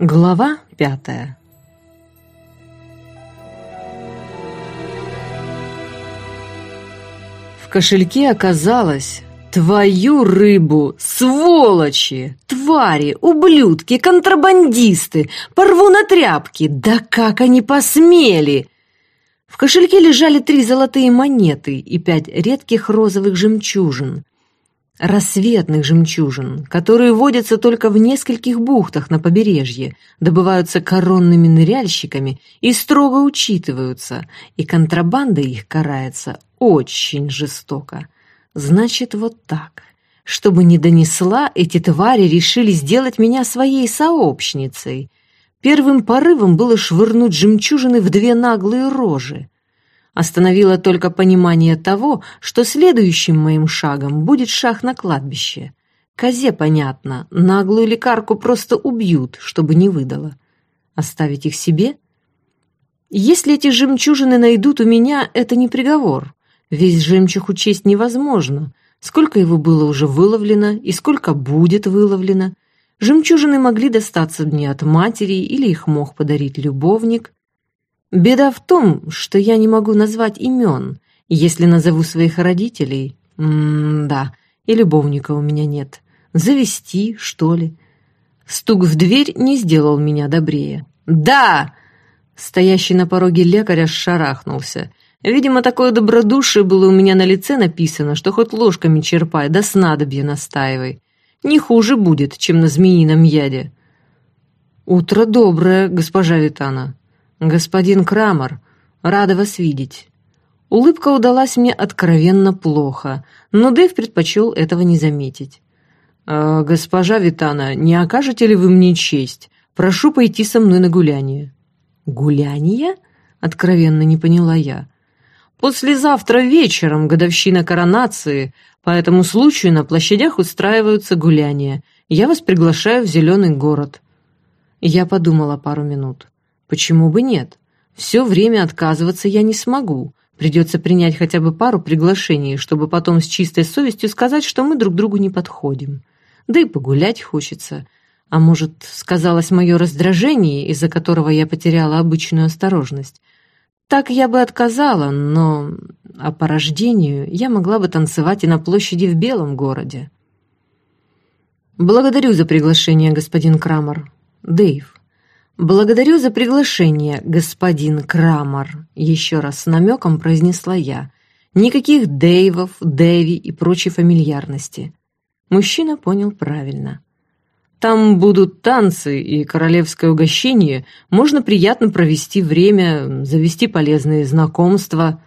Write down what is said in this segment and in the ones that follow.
Глава пятая. В кошельке оказалось твою рыбу, сволочи, твари, ублюдки, контрабандисты, порву на тряпки, да как они посмели! В кошельке лежали три золотые монеты и пять редких розовых жемчужин рассветных жемчужин, которые водятся только в нескольких бухтах на побережье, добываются коронными ныряльщиками и строго учитываются, и контрабанда их карается очень жестоко. Значит, вот так. Чтобы не донесла, эти твари решили сделать меня своей сообщницей. Первым порывом было швырнуть жемчужины в две наглые рожи. Остановило только понимание того, что следующим моим шагом будет шаг на кладбище. Козе понятно, наглую лекарку просто убьют, чтобы не выдала. Оставить их себе? Если эти жемчужины найдут у меня, это не приговор. Весь жемчуг учесть невозможно. Сколько его было уже выловлено и сколько будет выловлено. Жемчужины могли достаться мне от матери или их мог подарить любовник. Беда в том, что я не могу назвать имен. Если назову своих родителей... М-да, и любовника у меня нет. Завести, что ли? Стук в дверь не сделал меня добрее. «Да!» Стоящий на пороге лекарь аж шарахнулся. Видимо, такое добродушие было у меня на лице написано, что хоть ложками черпай, да снадобье настаивай. Не хуже будет, чем на змеином яде. «Утро доброе, госпожа Витана», «Господин Крамер, рада вас видеть». Улыбка удалась мне откровенно плохо, но Дэйв предпочел этого не заметить. «Э, «Госпожа Витана, не окажете ли вы мне честь? Прошу пойти со мной на гуляние». «Гуляние?» — откровенно не поняла я. «Послезавтра вечером годовщина коронации, по этому случаю на площадях устраиваются гуляния. Я вас приглашаю в Зеленый город». Я подумала пару минут. Почему бы нет? Все время отказываться я не смогу. Придется принять хотя бы пару приглашений, чтобы потом с чистой совестью сказать, что мы друг другу не подходим. Да и погулять хочется. А может, сказалось мое раздражение, из-за которого я потеряла обычную осторожность. Так я бы отказала, но... А по рождению я могла бы танцевать и на площади в Белом городе. «Благодарю за приглашение, господин Крамер. Дэйв». «Благодарю за приглашение, господин Крамер», — еще раз с намеком произнесла я. «Никаких Дэйвов, Дэви и прочей фамильярности». Мужчина понял правильно. «Там будут танцы и королевское угощение, можно приятно провести время, завести полезные знакомства».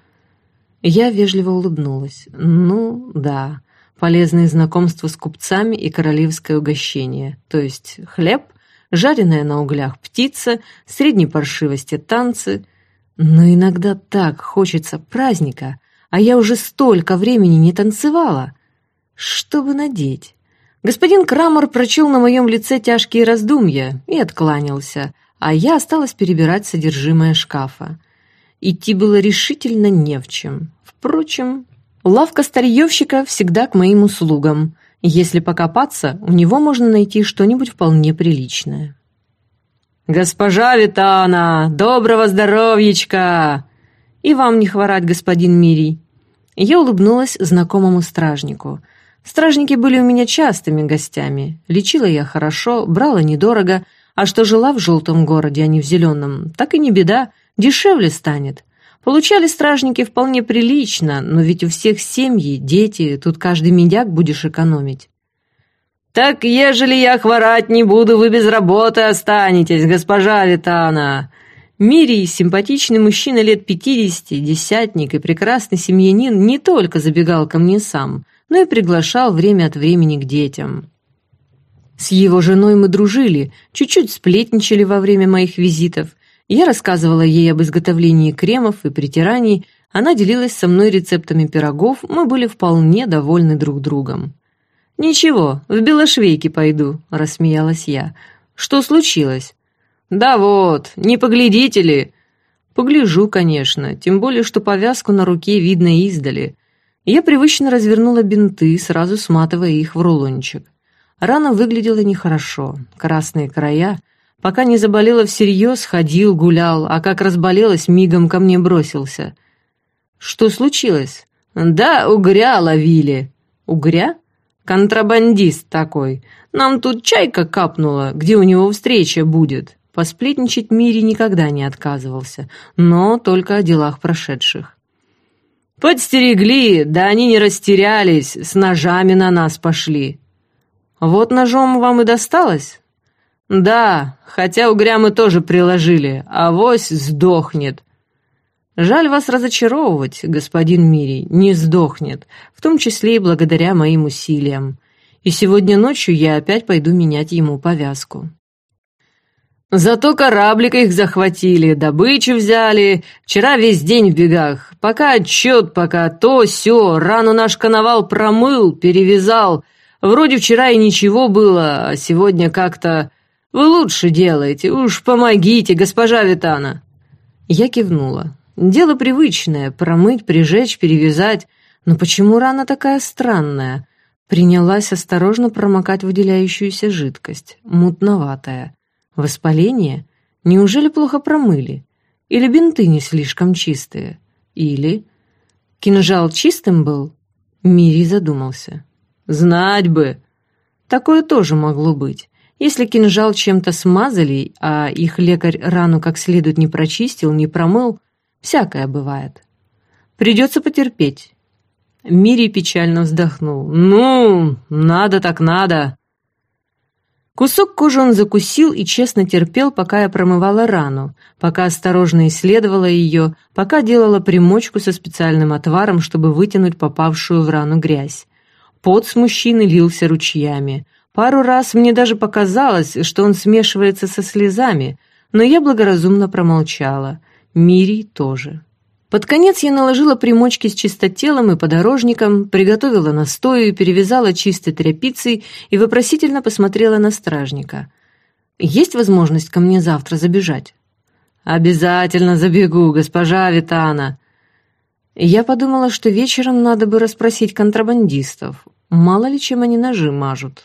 Я вежливо улыбнулась. «Ну, да, полезные знакомства с купцами и королевское угощение, то есть хлеб, жареная на углях птица, средней паршивости танцы. Но иногда так хочется праздника, а я уже столько времени не танцевала. Что бы надеть? Господин Крамер прочел на моем лице тяжкие раздумья и откланялся, а я осталась перебирать содержимое шкафа. Идти было решительно не в чем. Впрочем, лавка старьевщика всегда к моим услугам. Если покопаться, у него можно найти что-нибудь вполне приличное. «Госпожа Витана, доброго здоровьечка!» «И вам не хворать, господин Мирий!» Я улыбнулась знакомому стражнику. Стражники были у меня частыми гостями. Лечила я хорошо, брала недорого, а что жила в желтом городе, а не в зеленом, так и не беда, дешевле станет. Получали стражники вполне прилично, но ведь у всех семьи, дети, тут каждый медяк будешь экономить. «Так, ежели я хворать не буду, вы без работы останетесь, госпожа Витана!» Мирий, симпатичный мужчина лет пятидесяти, десятник и прекрасный семьянин, не только забегал ко мне сам, но и приглашал время от времени к детям. С его женой мы дружили, чуть-чуть сплетничали во время моих визитов – я рассказывала ей об изготовлении кремов и притираний, она делилась со мной рецептами пирогов, мы были вполне довольны друг другом. «Ничего, в белошвейке пойду», — рассмеялась я. «Что случилось?» «Да вот, не поглядите ли?» «Погляжу, конечно, тем более, что повязку на руке видно издали». Я привычно развернула бинты, сразу сматывая их в рулончик. Рана выглядела нехорошо, красные края — Пока не заболела всерьез, ходил, гулял, а как разболелась, мигом ко мне бросился. Что случилось? Да, угря ловили. Угря? Контрабандист такой. Нам тут чайка капнула, где у него встреча будет. Посплетничать Мире никогда не отказывался, но только о делах прошедших. Подстерегли, да они не растерялись, с ножами на нас пошли. Вот ножом вам и досталось? Да, хотя угря мы тоже приложили, а вось сдохнет. Жаль вас разочаровывать, господин Мирий, не сдохнет, в том числе и благодаря моим усилиям. И сегодня ночью я опять пойду менять ему повязку. Зато кораблик их захватили, добычу взяли. Вчера весь день в бегах. Пока отчет, пока то, сё. Рану наш коновал промыл, перевязал. Вроде вчера и ничего было, а сегодня как-то... Вы лучше делаете. Уж помогите, госпожа Витана. Я кивнула. Дело привычное — промыть, прижечь, перевязать. Но почему рана такая странная? Принялась осторожно промокать выделяющуюся жидкость, мутноватая. Воспаление? Неужели плохо промыли? Или бинты не слишком чистые? Или... Кинжал чистым был? Мири задумался. Знать бы! Такое тоже могло быть. Если кинжал чем-то смазали, а их лекарь рану как следует не прочистил, не промыл, всякое бывает. Придется потерпеть. Мири печально вздохнул. «Ну, надо так надо. Кусок кожи он закусил и честно терпел, пока я промывала рану, пока осторожно исследовала ее, пока делала примочку со специальным отваром, чтобы вытянуть попавшую в рану грязь. Пот с мужчины лился ручьями. Пару раз мне даже показалось, что он смешивается со слезами, но я благоразумно промолчала. Мири тоже. Под конец я наложила примочки с чистотелом и подорожником, приготовила настою, перевязала чистой тряпицей и вопросительно посмотрела на стражника. «Есть возможность ко мне завтра забежать?» «Обязательно забегу, госпожа Витана!» Я подумала, что вечером надо бы расспросить контрабандистов. Мало ли чем они ножи мажут.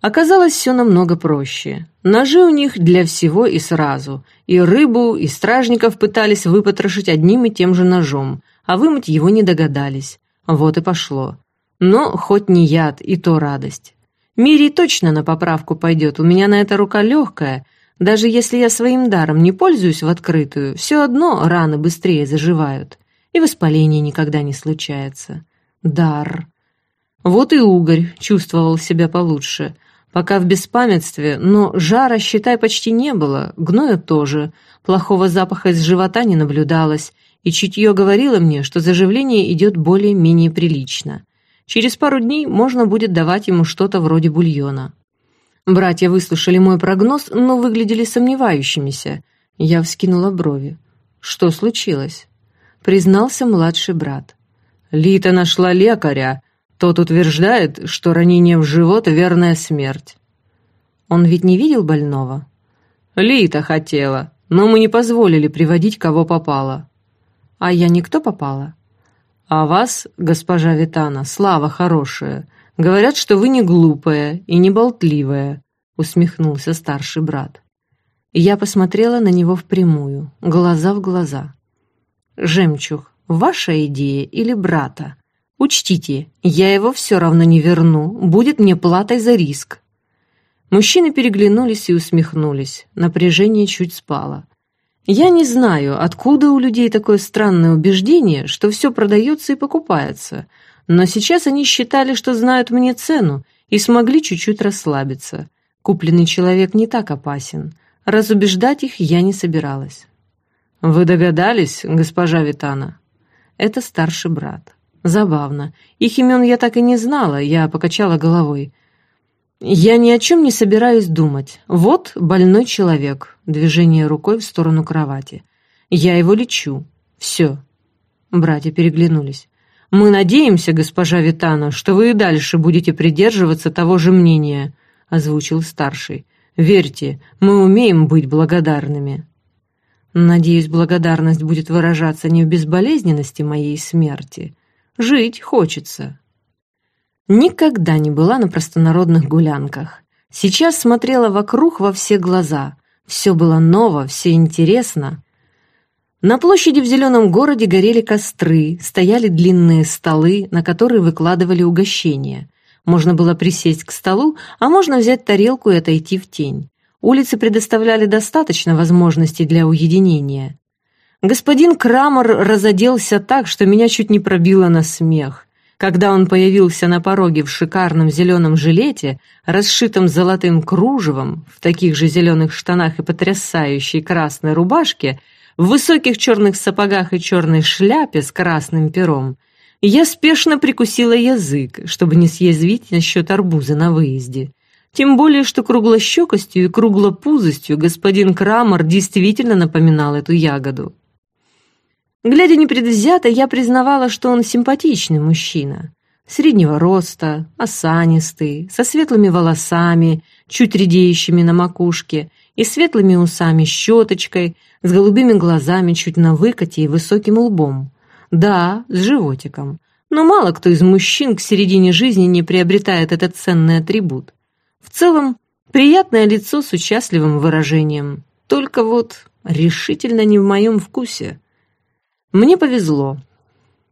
Оказалось все намного проще. Ножи у них для всего и сразу. И рыбу, и стражников пытались выпотрошить одним и тем же ножом, а вымыть его не догадались. Вот и пошло. Но хоть не яд, и то радость. Мири точно на поправку пойдет, у меня на это рука легкая. Даже если я своим даром не пользуюсь в открытую, все одно раны быстрее заживают. И воспаление никогда не случается. Дар. Вот и угорь чувствовал себя получше – Пока в беспамятстве, но жара, считай, почти не было, гноя тоже, плохого запаха из живота не наблюдалось, и чутье говорило мне, что заживление идет более-менее прилично. Через пару дней можно будет давать ему что-то вроде бульона. Братья выслушали мой прогноз, но выглядели сомневающимися. Я вскинула брови. Что случилось? Признался младший брат. Лита нашла лекаря, тот утверждает, что ранение в живот — верная смерть. Он ведь не видел больного? Лита хотела, но мы не позволили приводить, кого попало. А я никто попала? А вас, госпожа Витана, слава хорошая. Говорят, что вы не глупая и не болтливая, усмехнулся старший брат. Я посмотрела на него впрямую, глаза в глаза. «Жемчуг, ваша идея или брата?» Учтите, я его все равно не верну, будет мне платой за риск». Мужчины переглянулись и усмехнулись, напряжение чуть спало. Я не знаю, откуда у людей такое странное убеждение, что все продается и покупается, но сейчас они считали, что знают мне цену и смогли чуть-чуть расслабиться. Купленный человек не так опасен. Разубеждать их я не собиралась. «Вы догадались, госпожа Витана?» Это старший брат. Забавно. Их имен я так и не знала, я покачала головой. Я ни о чем не собираюсь думать. Вот больной человек. Движение рукой в сторону кровати. Я его лечу. Все. Братья переглянулись. «Мы надеемся, госпожа Витана, что вы и дальше будете придерживаться того же мнения», — озвучил старший. «Верьте, мы умеем быть благодарными». «Надеюсь, благодарность будет выражаться не в безболезненности моей смерти, Жить хочется. Никогда не была на простонародных гулянках. Сейчас смотрела вокруг во все глаза. Все было ново, все интересно. На площади в зеленом городе горели костры, стояли длинные столы, на которые выкладывали угощения. Можно было присесть к столу, а можно взять тарелку и отойти в тень. Улицы предоставляли достаточно возможностей для уединения. Господин Крамер разоделся так, что меня чуть не пробило на смех. Когда он появился на пороге в шикарном зеленом жилете, расшитом золотым кружевом, в таких же зеленых штанах и потрясающей красной рубашке, в высоких черных сапогах и черной шляпе с красным пером, я спешно прикусила язык, чтобы не съязвить насчет арбуза на выезде. Тем более, что круглощекостью и круглопузостью господин Крамер действительно напоминал эту ягоду. Глядя непредвзято, я признавала, что он симпатичный мужчина. Среднего роста, осанистый, со светлыми волосами, чуть редеющими на макушке, и светлыми усами щеточкой, с голубыми глазами чуть на выкате и высоким лбом. Да, с животиком. Но мало кто из мужчин к середине жизни не приобретает этот ценный атрибут. В целом, приятное лицо с участливым выражением. Только вот решительно не в моем вкусе. Мне повезло.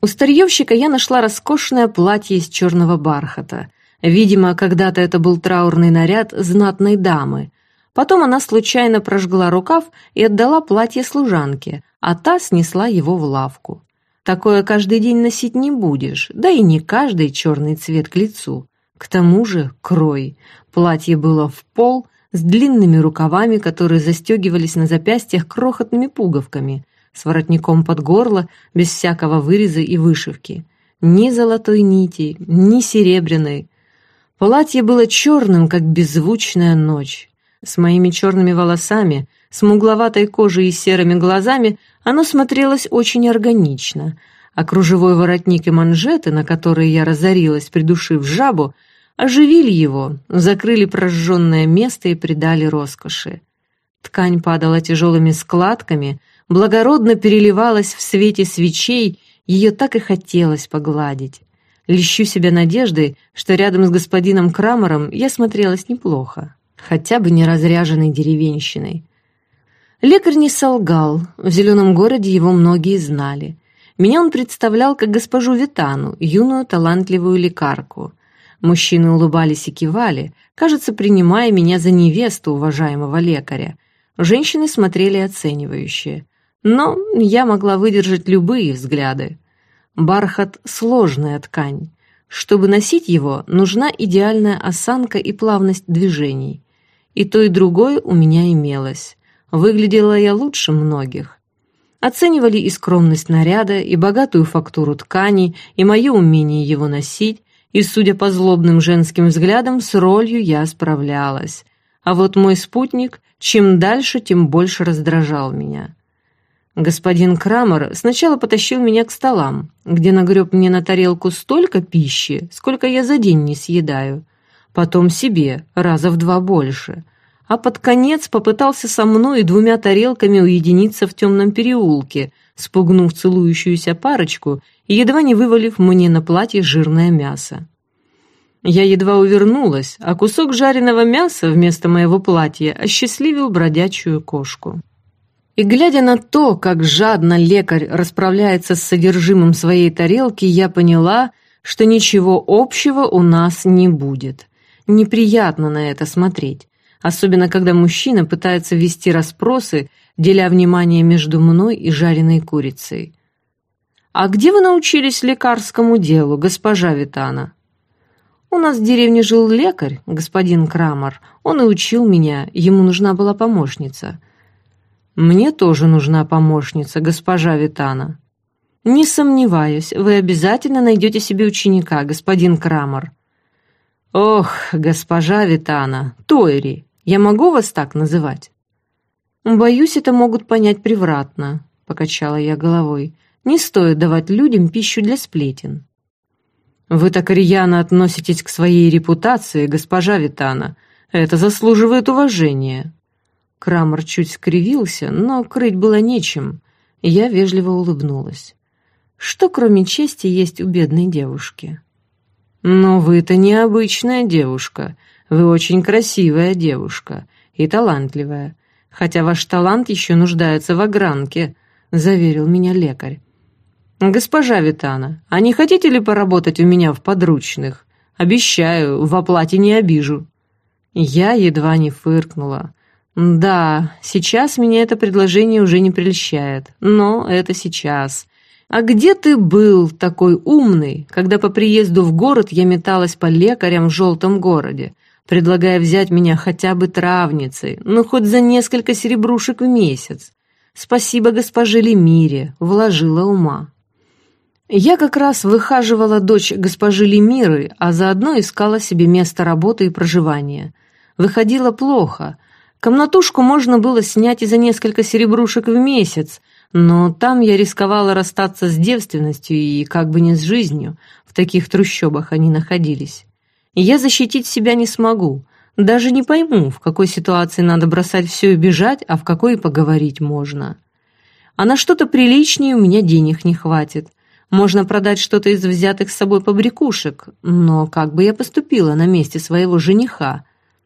У старьевщика я нашла роскошное платье из черного бархата. Видимо, когда-то это был траурный наряд знатной дамы, Потом она случайно прожгла рукав и отдала платье служанке, а та снесла его в лавку. Такое каждый день носить не будешь, да и не каждый черный цвет к лицу. К тому же крой. Платье было в пол, с длинными рукавами, которые застегивались на запястьях крохотными пуговками, с воротником под горло, без всякого выреза и вышивки. Ни золотой нити, ни серебряной. Платье было черным, как беззвучная ночь. С моими черными волосами, смугловатой кожей и серыми глазами оно смотрелось очень органично, а кружевой воротник и манжеты, на которые я разорилась, придушив жабу, оживили его, закрыли прожженное место и придали роскоши. Ткань падала тяжелыми складками, благородно переливалась в свете свечей, ее так и хотелось погладить. Лещу себя надеждой, что рядом с господином Крамером я смотрелась неплохо хотя бы не разряженной деревенщиной. Лекарь не солгал, в зеленом городе его многие знали. Меня он представлял как госпожу Витану, юную талантливую лекарку. Мужчины улыбались и кивали, кажется, принимая меня за невесту уважаемого лекаря. Женщины смотрели оценивающе. Но я могла выдержать любые взгляды. Бархат — сложная ткань. Чтобы носить его, нужна идеальная осанка и плавность движений. И то, и другое у меня имелось. Выглядела я лучше многих. Оценивали и скромность наряда, и богатую фактуру ткани, и мое умение его носить, и, судя по злобным женским взглядам, с ролью я справлялась. А вот мой спутник, чем дальше, тем больше раздражал меня. Господин Крамер сначала потащил меня к столам, где нагреб мне на тарелку столько пищи, сколько я за день не съедаю потом себе, раза в два больше, а под конец попытался со мной и двумя тарелками уединиться в темном переулке, спугнув целующуюся парочку и едва не вывалив мне на платье жирное мясо. Я едва увернулась, а кусок жареного мяса вместо моего платья осчастливил бродячую кошку. И глядя на то, как жадно лекарь расправляется с содержимым своей тарелки, я поняла, что ничего общего у нас не будет. Неприятно на это смотреть, особенно когда мужчина пытается вести расспросы, деля внимание между мной и жареной курицей. «А где вы научились лекарскому делу, госпожа Витана?» «У нас в деревне жил лекарь, господин Крамер. Он и учил меня, ему нужна была помощница». «Мне тоже нужна помощница, госпожа Витана». «Не сомневаюсь, вы обязательно найдете себе ученика, господин Крамер. «Ох, госпожа Витана, Тойри, я могу вас так называть?» «Боюсь, это могут понять превратно», — покачала я головой. «Не стоит давать людям пищу для сплетен». «Вы так рьяно относитесь к своей репутации, госпожа Витана. Это заслуживает уважения». Крамер чуть скривился, но крыть было нечем. Я вежливо улыбнулась. «Что, кроме чести, есть у бедной девушки?» «Но вы-то необычная девушка. Вы очень красивая девушка и талантливая, хотя ваш талант еще нуждается в огранке», — заверил меня лекарь. «Госпожа Витана, а не хотите ли поработать у меня в подручных? Обещаю, в оплате не обижу». Я едва не фыркнула. Да, сейчас меня это предложение уже не прельщает, но это сейчас. А где ты был такой умный, когда по приезду в город я металась по лекарям в желтом городе, предлагая взять меня хотя бы травницей, ну хоть за несколько серебрушек в месяц? Спасибо госпоже Лемире, вложила ума. Я как раз выхаживала дочь госпожи Лемиры, а заодно искала себе место работы и проживания. Выходило плохо. Комнатушку можно было снять и за несколько серебрушек в месяц, но там я рисковала расстаться с девственностью и как бы не с жизнью. В таких трущобах они находились. Я защитить себя не смогу. Даже не пойму, в какой ситуации надо бросать все и бежать, а в какой и поговорить можно. А на что-то приличнее у меня денег не хватит. Можно продать что-то из взятых с собой побрякушек, но как бы я поступила на месте своего жениха?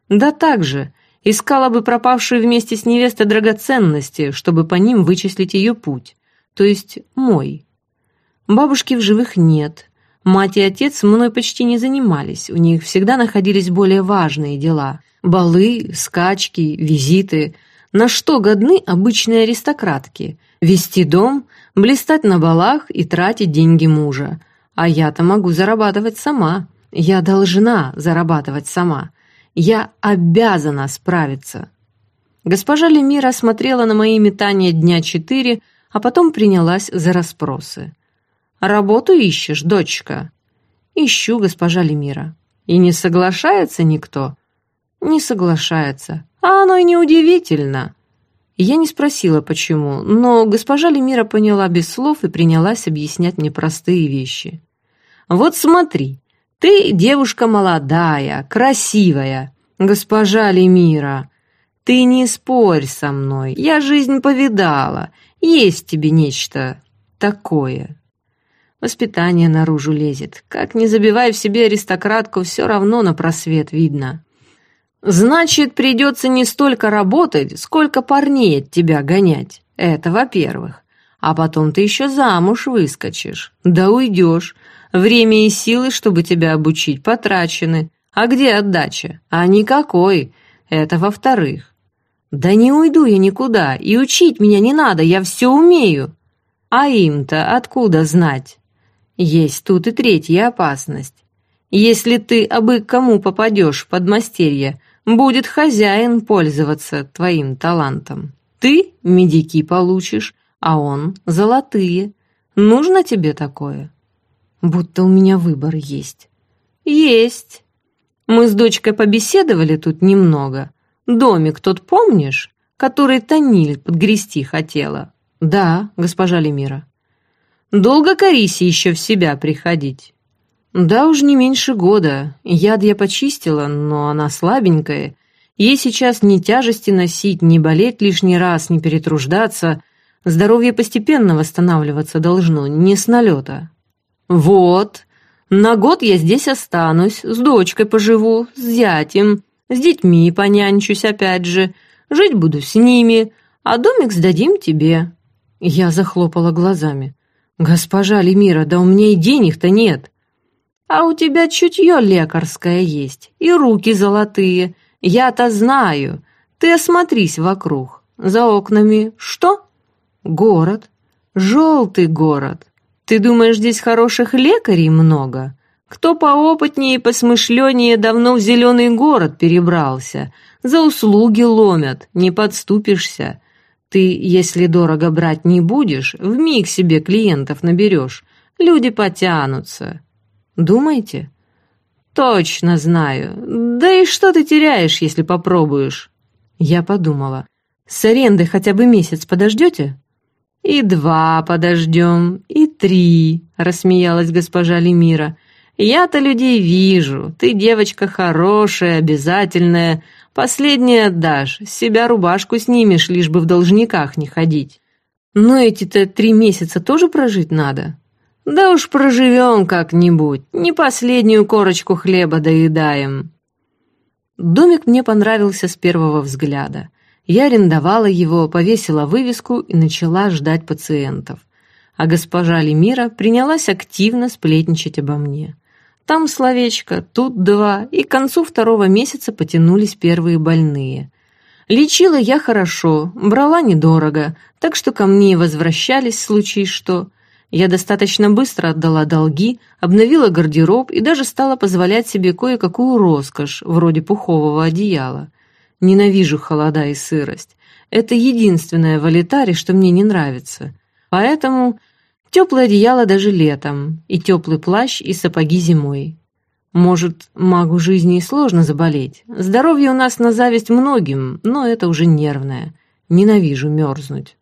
Да так же, искала бы пропавшую вместе с невестой драгоценности, чтобы по ним вычислить ее путь, то есть мой. Бабушки в живых нет. Мать и отец мной почти не занимались, у них всегда находились более важные дела. Балы, скачки, визиты. На что годны обычные аристократки? Вести дом, блистать на балах и тратить деньги мужа. А я-то могу зарабатывать сама. Я должна зарабатывать сама. Я обязана справиться. Госпожа Лемира смотрела на мои метания дня четыре, а потом принялась за расспросы. «Работу ищешь, дочка?» «Ищу, госпожа Лемира». «И не соглашается никто?» «Не соглашается. А оно и неудивительно». Я не спросила, почему, но госпожа Лемира поняла без слов и принялась объяснять мне простые вещи. «Вот смотри, ты девушка молодая, красивая, госпожа Лемира. Ты не спорь со мной, я жизнь повидала, есть тебе нечто такое». Воспитание наружу лезет. Как не забивай в себе аристократку, все равно на просвет видно. Значит, придется не столько работать, сколько парней от тебя гонять. Это во-первых. А потом ты еще замуж выскочишь. Да уйдешь. Время и силы, чтобы тебя обучить, потрачены. А где отдача? А никакой. Это во-вторых. Да не уйду я никуда, и учить меня не надо, я все умею. А им-то откуда знать? Есть тут и третья опасность. Если ты абы кому попадешь в подмастерье, будет хозяин пользоваться твоим талантом. Ты медики получишь, а он золотые. Нужно тебе такое? Будто у меня выбор есть. Есть. Мы с дочкой побеседовали тут немного. Домик тот помнишь, который Таниль подгрести хотела? Да, госпожа Лемира. Долго Карисе еще в себя приходить? «Да уж не меньше года. Яд я почистила, но она слабенькая. Ей сейчас ни тяжести носить, ни болеть лишний раз, ни перетруждаться. Здоровье постепенно восстанавливаться должно, не с налета». «Вот. На год я здесь останусь, с дочкой поживу, с зятем, с детьми понянчусь опять же. Жить буду с ними, а домик сдадим тебе». Я захлопала глазами. «Госпожа Лемира, да у меня и денег-то нет». А у тебя чутье лекарское есть, и руки золотые. Я-то знаю. Ты осмотрись вокруг. За окнами что? Город. Желтый город. Ты думаешь, здесь хороших лекарей много? Кто поопытнее и посмышленнее давно в зеленый город перебрался. За услуги ломят, не подступишься. Ты, если дорого брать не будешь, в миг себе клиентов наберешь. Люди потянутся. Думаете? Точно знаю. Да и что ты теряешь, если попробуешь? Я подумала. С аренды хотя бы месяц подождете? И два подождем, и три, рассмеялась госпожа Лемира. Я-то людей вижу. Ты девочка хорошая, обязательная. Последнее отдашь, с себя рубашку снимешь, лишь бы в должниках не ходить. Но эти-то три месяца тоже прожить надо. Да уж проживем как-нибудь, не последнюю корочку хлеба доедаем. Домик мне понравился с первого взгляда. Я арендовала его, повесила вывеску и начала ждать пациентов. А госпожа Лемира принялась активно сплетничать обо мне. Там словечко, тут два, и к концу второго месяца потянулись первые больные. Лечила я хорошо, брала недорого, так что ко мне возвращались в случае что. Я достаточно быстро отдала долги, обновила гардероб и даже стала позволять себе кое-какую роскошь, вроде пухового одеяла. Ненавижу холода и сырость. Это единственное в Алитаре, что мне не нравится. Поэтому теплое одеяло даже летом, и теплый плащ и сапоги зимой. Может, магу жизни и сложно заболеть. Здоровье у нас на зависть многим, но это уже нервное. Ненавижу мерзнуть.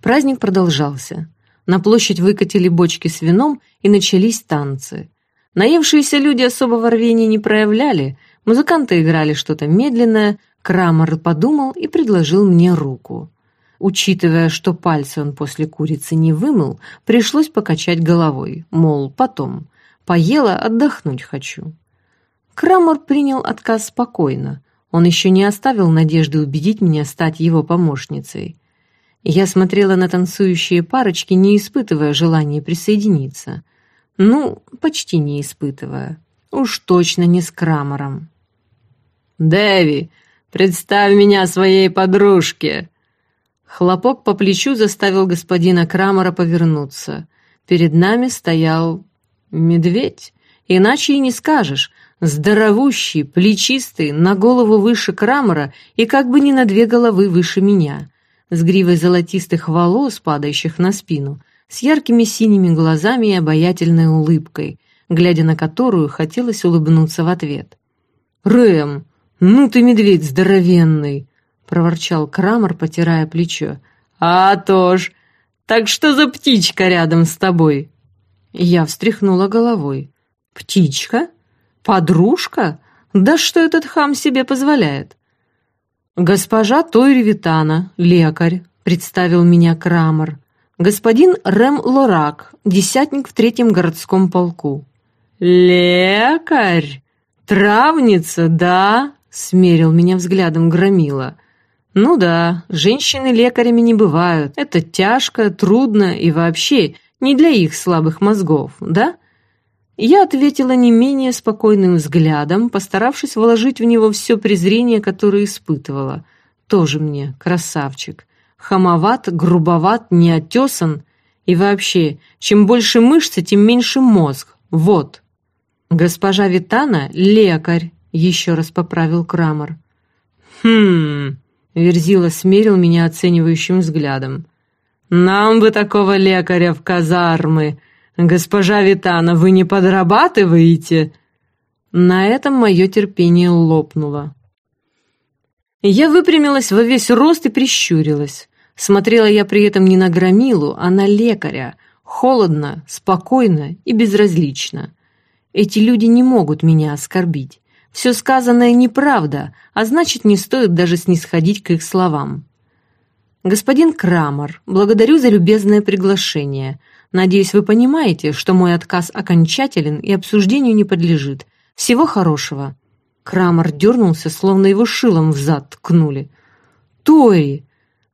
Праздник продолжался. На площадь выкатили бочки с вином, и начались танцы. Наевшиеся люди особого рвения не проявляли, музыканты играли что-то медленное, Крамер подумал и предложил мне руку. Учитывая, что пальцы он после курицы не вымыл, пришлось покачать головой, мол, потом. Поела, отдохнуть хочу. Крамер принял отказ спокойно. Он еще не оставил надежды убедить меня стать его помощницей. Я смотрела на танцующие парочки, не испытывая желания присоединиться. Ну, почти не испытывая. Уж точно не с Крамером. «Дэви, представь меня своей подружке!» Хлопок по плечу заставил господина Крамера повернуться. Перед нами стоял медведь. Иначе и не скажешь. Здоровущий, плечистый, на голову выше Крамера и как бы не на две головы выше меня с гривой золотистых волос, падающих на спину, с яркими синими глазами и обаятельной улыбкой, глядя на которую хотелось улыбнуться в ответ. «Рэм, ну ты медведь здоровенный!» — проворчал Крамер, потирая плечо. «А то ж! Так что за птичка рядом с тобой?» Я встряхнула головой. «Птичка? Подружка? Да что этот хам себе позволяет?» «Госпожа Тойри Витана, лекарь», — представил меня Крамер. «Господин Рэм Лорак, десятник в третьем городском полку». «Лекарь? Травница, да?» — смерил меня взглядом Громила. «Ну да, женщины лекарями не бывают. Это тяжко, трудно и вообще не для их слабых мозгов, да?» Я ответила не менее спокойным взглядом, постаравшись вложить в него все презрение, которое испытывала. Тоже мне красавчик. Хамоват, грубоват, неотесан. И вообще, чем больше мышцы, тем меньше мозг. Вот. Госпожа Витана — лекарь, еще раз поправил Крамер. Хм... Верзила смерил меня оценивающим взглядом. «Нам бы такого лекаря в казармы!» «Госпожа Витана, вы не подрабатываете?» На этом мое терпение лопнуло. Я выпрямилась во весь рост и прищурилась. Смотрела я при этом не на громилу, а на лекаря. Холодно, спокойно и безразлично. Эти люди не могут меня оскорбить. Все сказанное неправда, а значит, не стоит даже снисходить к их словам. «Господин Крамер, благодарю за любезное приглашение. Надеюсь, вы понимаете, что мой отказ окончателен и обсуждению не подлежит. Всего хорошего». Крамер дернулся, словно его шилом в зад ткнули. «Тори!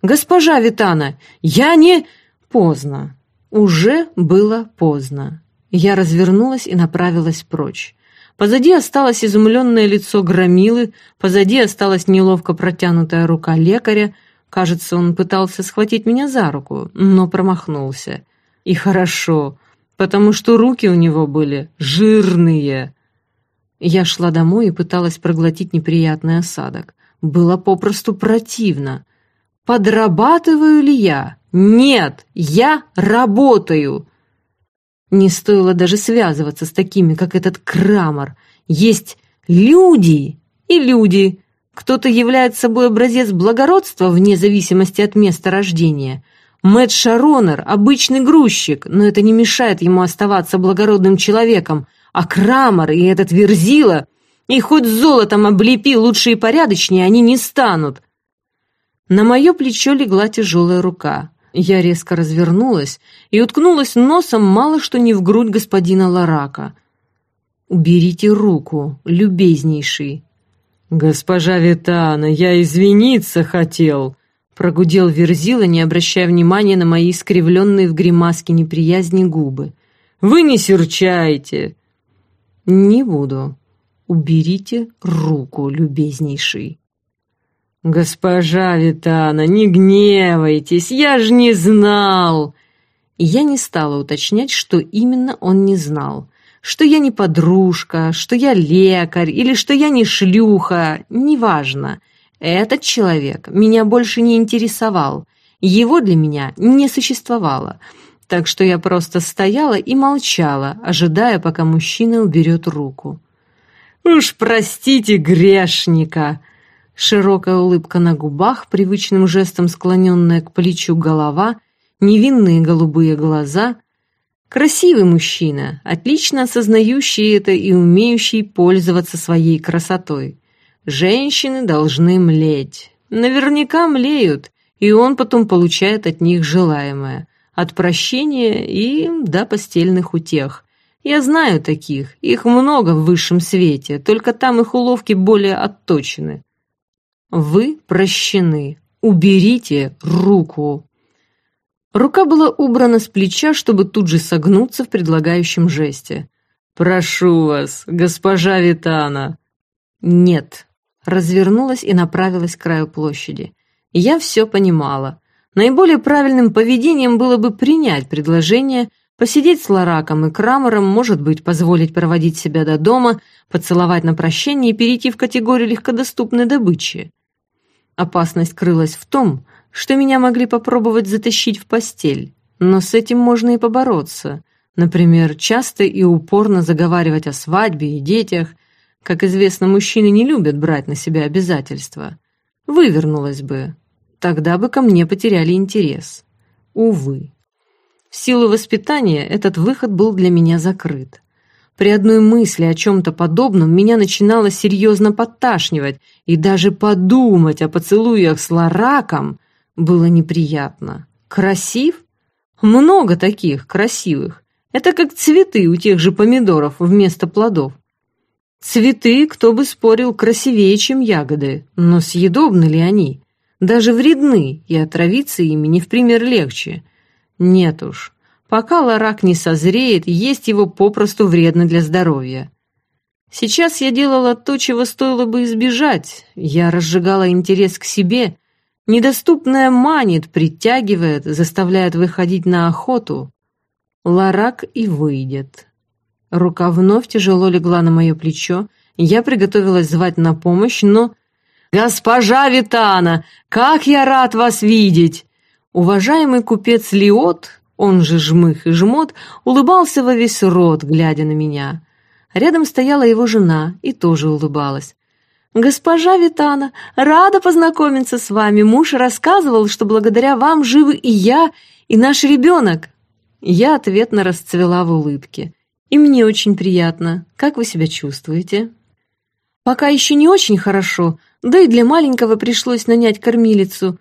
Госпожа Витана! Я не...» Поздно. Уже было поздно. Я развернулась и направилась прочь. Позади осталось изумленное лицо громилы, позади осталась неловко протянутая рука лекаря. Кажется, он пытался схватить меня за руку, но промахнулся. И хорошо, потому что руки у него были жирные. Я шла домой и пыталась проглотить неприятный осадок. Было попросту противно. Подрабатываю ли я? Нет, я работаю. Не стоило даже связываться с такими, как этот Крамер. Есть люди и люди. Кто-то является собой образец благородства вне зависимости от места рождения, Мэтт Шаронер – обычный грузчик, но это не мешает ему оставаться благородным человеком. А Крамер и этот Верзила, и хоть золотом облепи лучше и порядочнее, они не станут. На мое плечо легла тяжелая рука. Я резко развернулась и уткнулась носом мало что не в грудь господина Ларака. «Уберите руку, любезнейший!» «Госпожа Витана, я извиниться хотел!» Прогудел Верзила, не обращая внимания на мои искривленные в гримаске неприязни губы. «Вы не серчайте!» «Не буду. Уберите руку, любезнейший!» «Госпожа Витана, не гневайтесь, я ж не знал!» Я не стала уточнять, что именно он не знал. Что я не подружка, что я лекарь или что я не шлюха, неважно. Этот человек меня больше не интересовал, его для меня не существовало. Так что я просто стояла и молчала, ожидая, пока мужчина уберет руку. «Уж простите грешника!» Широкая улыбка на губах, привычным жестом склоненная к плечу голова, невинные голубые глаза. Красивый мужчина, отлично осознающий это и умеющий пользоваться своей красотой. Женщины должны млеть. Наверняка млеют, и он потом получает от них желаемое. От прощения и до постельных утех. Я знаю таких, их много в высшем свете, только там их уловки более отточены. Вы прощены. Уберите руку. Рука была убрана с плеча, чтобы тут же согнуться в предлагающем жесте. «Прошу вас, госпожа Витана!» «Нет», развернулась и направилась к краю площади. Я все понимала. Наиболее правильным поведением было бы принять предложение, посидеть с Лараком и Крамером, может быть, позволить проводить себя до дома, поцеловать на прощание и перейти в категорию легкодоступной добычи. Опасность крылась в том, что меня могли попробовать затащить в постель, но с этим можно и побороться. Например, часто и упорно заговаривать о свадьбе и детях. Как известно, мужчины не любят брать на себя обязательства. Вывернулась бы. Тогда бы ко мне потеряли интерес. Увы. В силу воспитания этот выход был для меня закрыт. При одной мысли о чем-то подобном меня начинало серьезно подташнивать, и даже подумать о поцелуях с Лараком было неприятно. Красив? Много таких красивых. Это как цветы у тех же помидоров вместо плодов. Цветы, кто бы спорил, красивее, чем ягоды, но съедобны ли они? Даже вредны, и отравиться ими не в пример легче. Нет уж, Пока ларак не созреет, есть его попросту вредно для здоровья. Сейчас я делала то, чего стоило бы избежать. Я разжигала интерес к себе. Недоступное манит, притягивает, заставляет выходить на охоту. Ларак и выйдет. Рука вновь тяжело легла на мое плечо. Я приготовилась звать на помощь, но... «Госпожа Витана, как я рад вас видеть!» Уважаемый купец Лиот, он же жмых и жмот, улыбался во весь рот, глядя на меня. Рядом стояла его жена и тоже улыбалась. «Госпожа Витана, рада познакомиться с вами. Муж рассказывал, что благодаря вам живы и я, и наш ребенок». Я ответно расцвела в улыбке. «И мне очень приятно. Как вы себя чувствуете?» «Пока еще не очень хорошо, да и для маленького пришлось нанять кормилицу.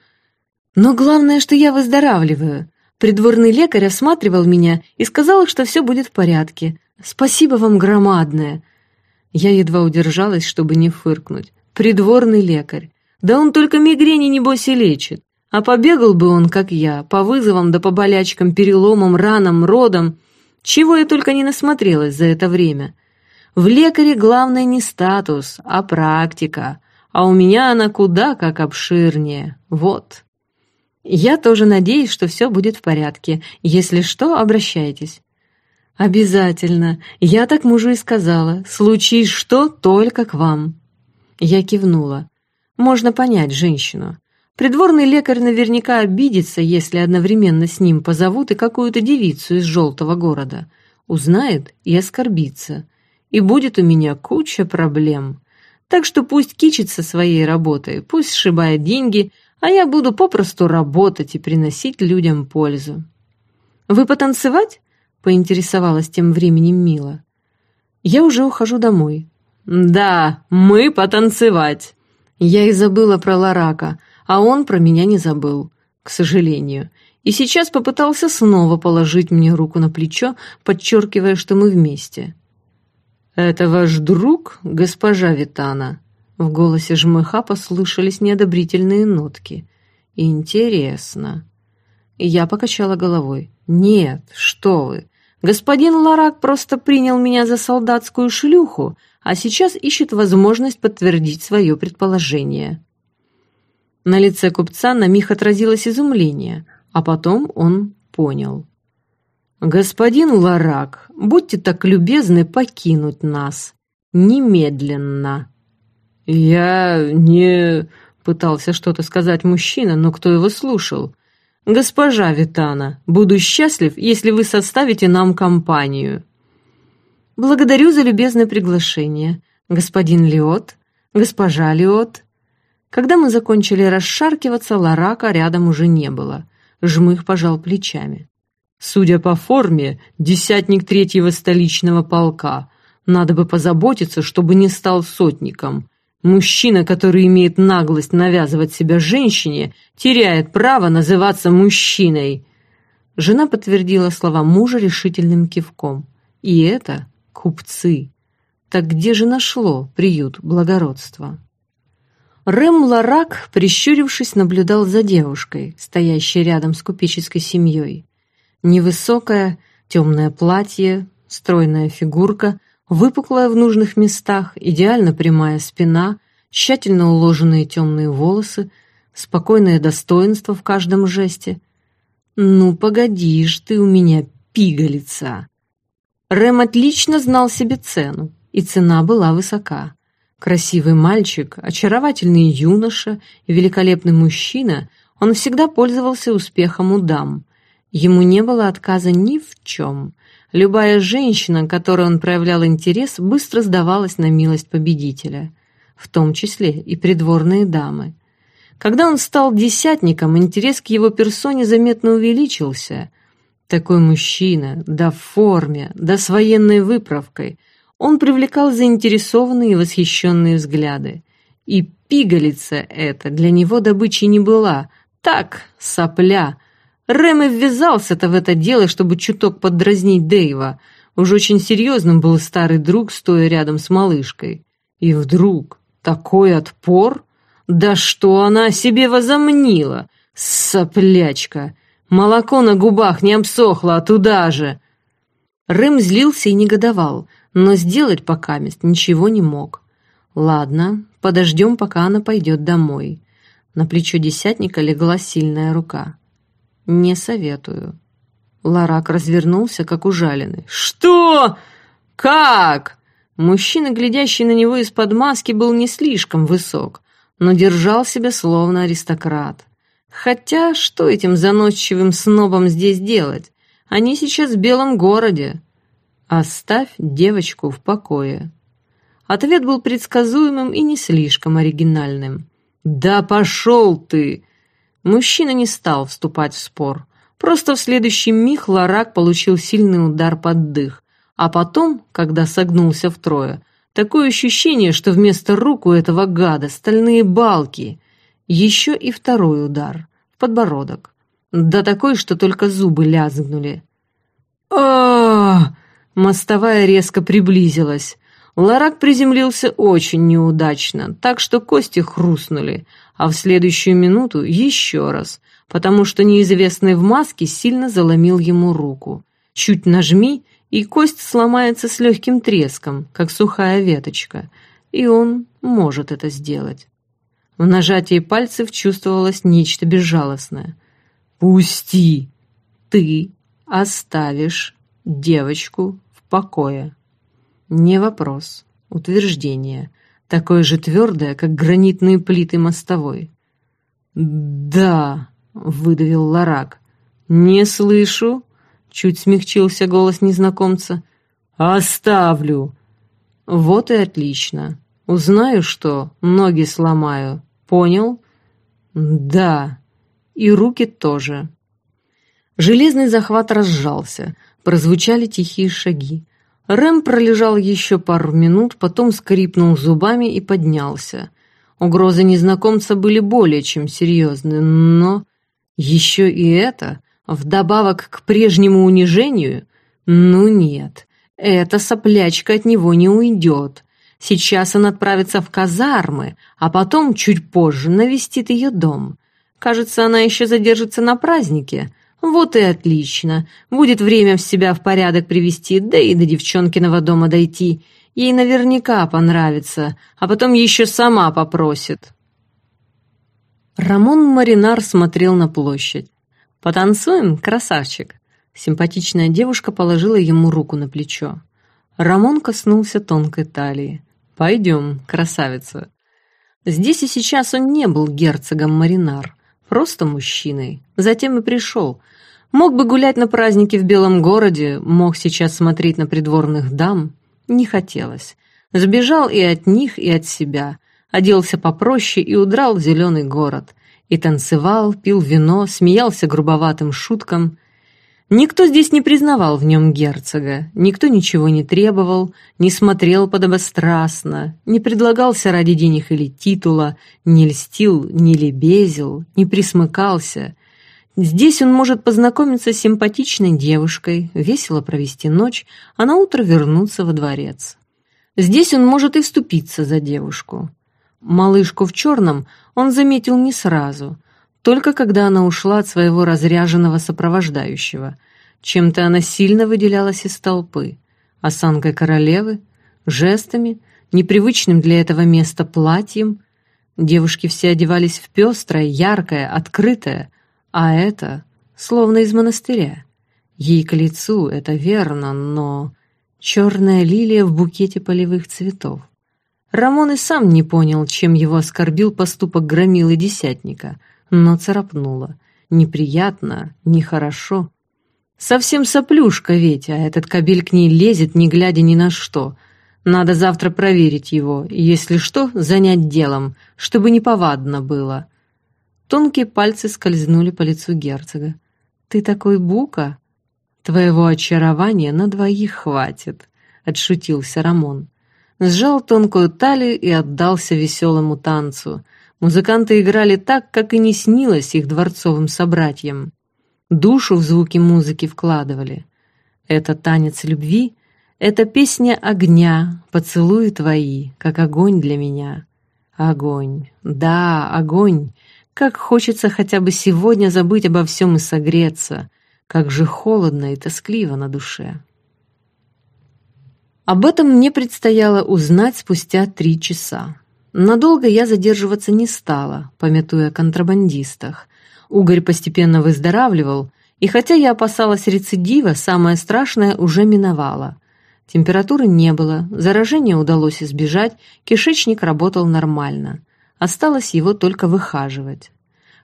Но главное, что я выздоравливаю. Придворный лекарь осматривал меня и сказал, что все будет в порядке. Спасибо вам громадное. Я едва удержалась, чтобы не фыркнуть. Придворный лекарь. Да он только мигрени, небось, и лечит. А побегал бы он, как я, по вызовам да по болячкам, переломам, ранам, родам. Чего я только не насмотрелась за это время. В лекаре главное не статус, а практика. А у меня она куда как обширнее. Вот. Я тоже надеюсь, что все будет в порядке. Если что, обращайтесь. Обязательно. Я так мужу и сказала. Случись что, только к вам. Я кивнула. Можно понять женщину. Придворный лекарь наверняка обидится, если одновременно с ним позовут и какую-то девицу из желтого города. Узнает и оскорбится. И будет у меня куча проблем. Так что пусть кичится своей работой, пусть сшибает деньги, а я буду попросту работать и приносить людям пользу. «Вы потанцевать?» — поинтересовалась тем временем Мила. «Я уже ухожу домой». «Да, мы потанцевать!» Я и забыла про Ларака, а он про меня не забыл, к сожалению. И сейчас попытался снова положить мне руку на плечо, подчеркивая, что мы вместе. «Это ваш друг, госпожа Витана?» В голосе жмыха послышались неодобрительные нотки. «Интересно». Я покачала головой. «Нет, что вы. Господин Ларак просто принял меня за солдатскую шлюху, а сейчас ищет возможность подтвердить свое предположение». На лице купца на миг отразилось изумление, а потом он понял. «Господин Ларак, будьте так любезны покинуть нас. Немедленно!» «Я не...» — пытался что-то сказать мужчина, но кто его слушал? «Госпожа Витана, буду счастлив, если вы составите нам компанию». «Благодарю за любезное приглашение, господин Лиот, госпожа Лиот». Когда мы закончили расшаркиваться, Ларака рядом уже не было. Жмых пожал плечами. Судя по форме, десятник третьего столичного полка. Надо бы позаботиться, чтобы не стал сотником. Мужчина, который имеет наглость навязывать себя женщине, теряет право называться мужчиной. Жена подтвердила слова мужа решительным кивком. И это купцы. Так где же нашло приют благородства? Рэм Ларак, прищурившись, наблюдал за девушкой, стоящей рядом с купеческой семьей. Невысокое, темное платье, стройная фигурка — Выпуклая в нужных местах, идеально прямая спина, тщательно уложенные темные волосы, спокойное достоинство в каждом жесте. «Ну, погодишь ты у меня, пигалица!» Рэм отлично знал себе цену, и цена была высока. Красивый мальчик, очаровательный юноша и великолепный мужчина, он всегда пользовался успехом у дам. Ему не было отказа ни в чем. Любая женщина, которой он проявлял интерес, быстро сдавалась на милость победителя, в том числе и придворные дамы. Когда он стал десятником, интерес к его персоне заметно увеличился. Такой мужчина, да в форме, да с военной выправкой, он привлекал заинтересованные и восхищенные взгляды. И пигалица эта для него добычей не была, так, сопля, Рэм и ввязался-то в это дело, чтобы чуток поддразнить Дэйва. Уж очень серьезным был старый друг, стоя рядом с малышкой. И вдруг такой отпор? Да что она о себе возомнила? Соплячка! Молоко на губах не обсохло, а туда же! Рэм злился и негодовал, но сделать пока мест ничего не мог. Ладно, подождем, пока она пойдет домой. На плечо десятника легла сильная рука. «Не советую». Ларак развернулся, как ужаленный. «Что? Как?» Мужчина, глядящий на него из-под маски, был не слишком высок, но держал себя словно аристократ. Хотя, что этим заносчивым снобам здесь делать? Они сейчас в белом городе. Оставь девочку в покое. Ответ был предсказуемым и не слишком оригинальным. «Да пошел ты!» Мужчина не стал вступать в спор. Просто в следующий миг Ларак получил сильный удар под дых. А потом, когда согнулся втрое, такое ощущение, что вместо рук у этого гада стальные балки. Еще и второй удар. В подбородок. Да такой, что только зубы лязгнули. а Мостовая резко приблизилась. Ларак приземлился очень неудачно, так что кости хрустнули, а в следующую минуту еще раз, потому что неизвестный в маске сильно заломил ему руку. Чуть нажми, и кость сломается с легким треском, как сухая веточка, и он может это сделать. В нажатии пальцев чувствовалось нечто безжалостное. «Пусти! Ты оставишь девочку в покое». Не вопрос, утверждение — такое же твердое, как гранитные плиты мостовой. «Да», — выдавил Ларак. «Не слышу», — чуть смягчился голос незнакомца. «Оставлю». «Вот и отлично. Узнаю, что, ноги сломаю. Понял?» «Да. И руки тоже». Железный захват разжался, прозвучали тихие шаги. Рэм пролежал еще пару минут, потом скрипнул зубами и поднялся. Угрозы незнакомца были более чем серьезны, но еще и это, вдобавок к прежнему унижению, ну нет, эта соплячка от него не уйдет. Сейчас он отправится в казармы, а потом, чуть позже, навестит ее дом. Кажется, она еще задержится на празднике. Вот и отлично. Будет время в себя в порядок привести, да и до девчонкиного дома дойти. Ей наверняка понравится, а потом еще сама попросит. Рамон Маринар смотрел на площадь. «Потанцуем, красавчик?» Симпатичная девушка положила ему руку на плечо. Рамон коснулся тонкой талии. «Пойдем, красавица». Здесь и сейчас он не был герцогом Маринар, просто мужчиной. Затем и пришел. Мог бы гулять на празднике в Белом городе, мог сейчас смотреть на придворных дам. Не хотелось. Сбежал и от них, и от себя оделся попроще и удрал в зеленый город. И танцевал, пил вино, смеялся грубоватым шуткам. Никто здесь не признавал в нем герцога, никто ничего не требовал, не смотрел подобострастно, не предлагался ради денег или титула, не льстил, не лебезил, не присмыкался. Здесь он может познакомиться с симпатичной девушкой, весело провести ночь, а на утро вернуться во дворец. Здесь он может и вступиться за девушку. Малышку в черном он заметил не сразу, только когда она ушла от своего разряженного сопровождающего. Чем-то она сильно выделялась из толпы. Осанкой королевы, жестами, непривычным для этого места платьем. Девушки все одевались в пестрое, яркое, открытое, а это словно из монастыря. Ей к лицу, это верно, но... Черная лилия в букете полевых цветов. Рамон и сам не понял, чем его оскорбил поступок громилы десятника, но царапнуло. Неприятно, нехорошо. Совсем соплюшка ведь, а этот кабель к ней лезет, не глядя ни на что. Надо завтра проверить его, и, если что, занять делом, чтобы неповадно было. Тонкие пальцы скользнули по лицу герцога. «Ты такой бука? Твоего очарования на двоих хватит», — отшутился Рамон сжал тонкую талию и отдался веселому танцу. Музыканты играли так, как и не снилось их дворцовым собратьям. Душу в звуки музыки вкладывали. Это танец любви, это песня огня, поцелуи твои, как огонь для меня. Огонь, да, огонь. Как хочется хотя бы сегодня забыть обо всем и согреться. Как же холодно и тоскливо на душе. Об этом мне предстояло узнать спустя три часа. Надолго я задерживаться не стала, пометуя о контрабандистах. Угорь постепенно выздоравливал, и хотя я опасалась рецидива, самое страшное уже миновало. Температуры не было, заражения удалось избежать, кишечник работал нормально. Осталось его только выхаживать.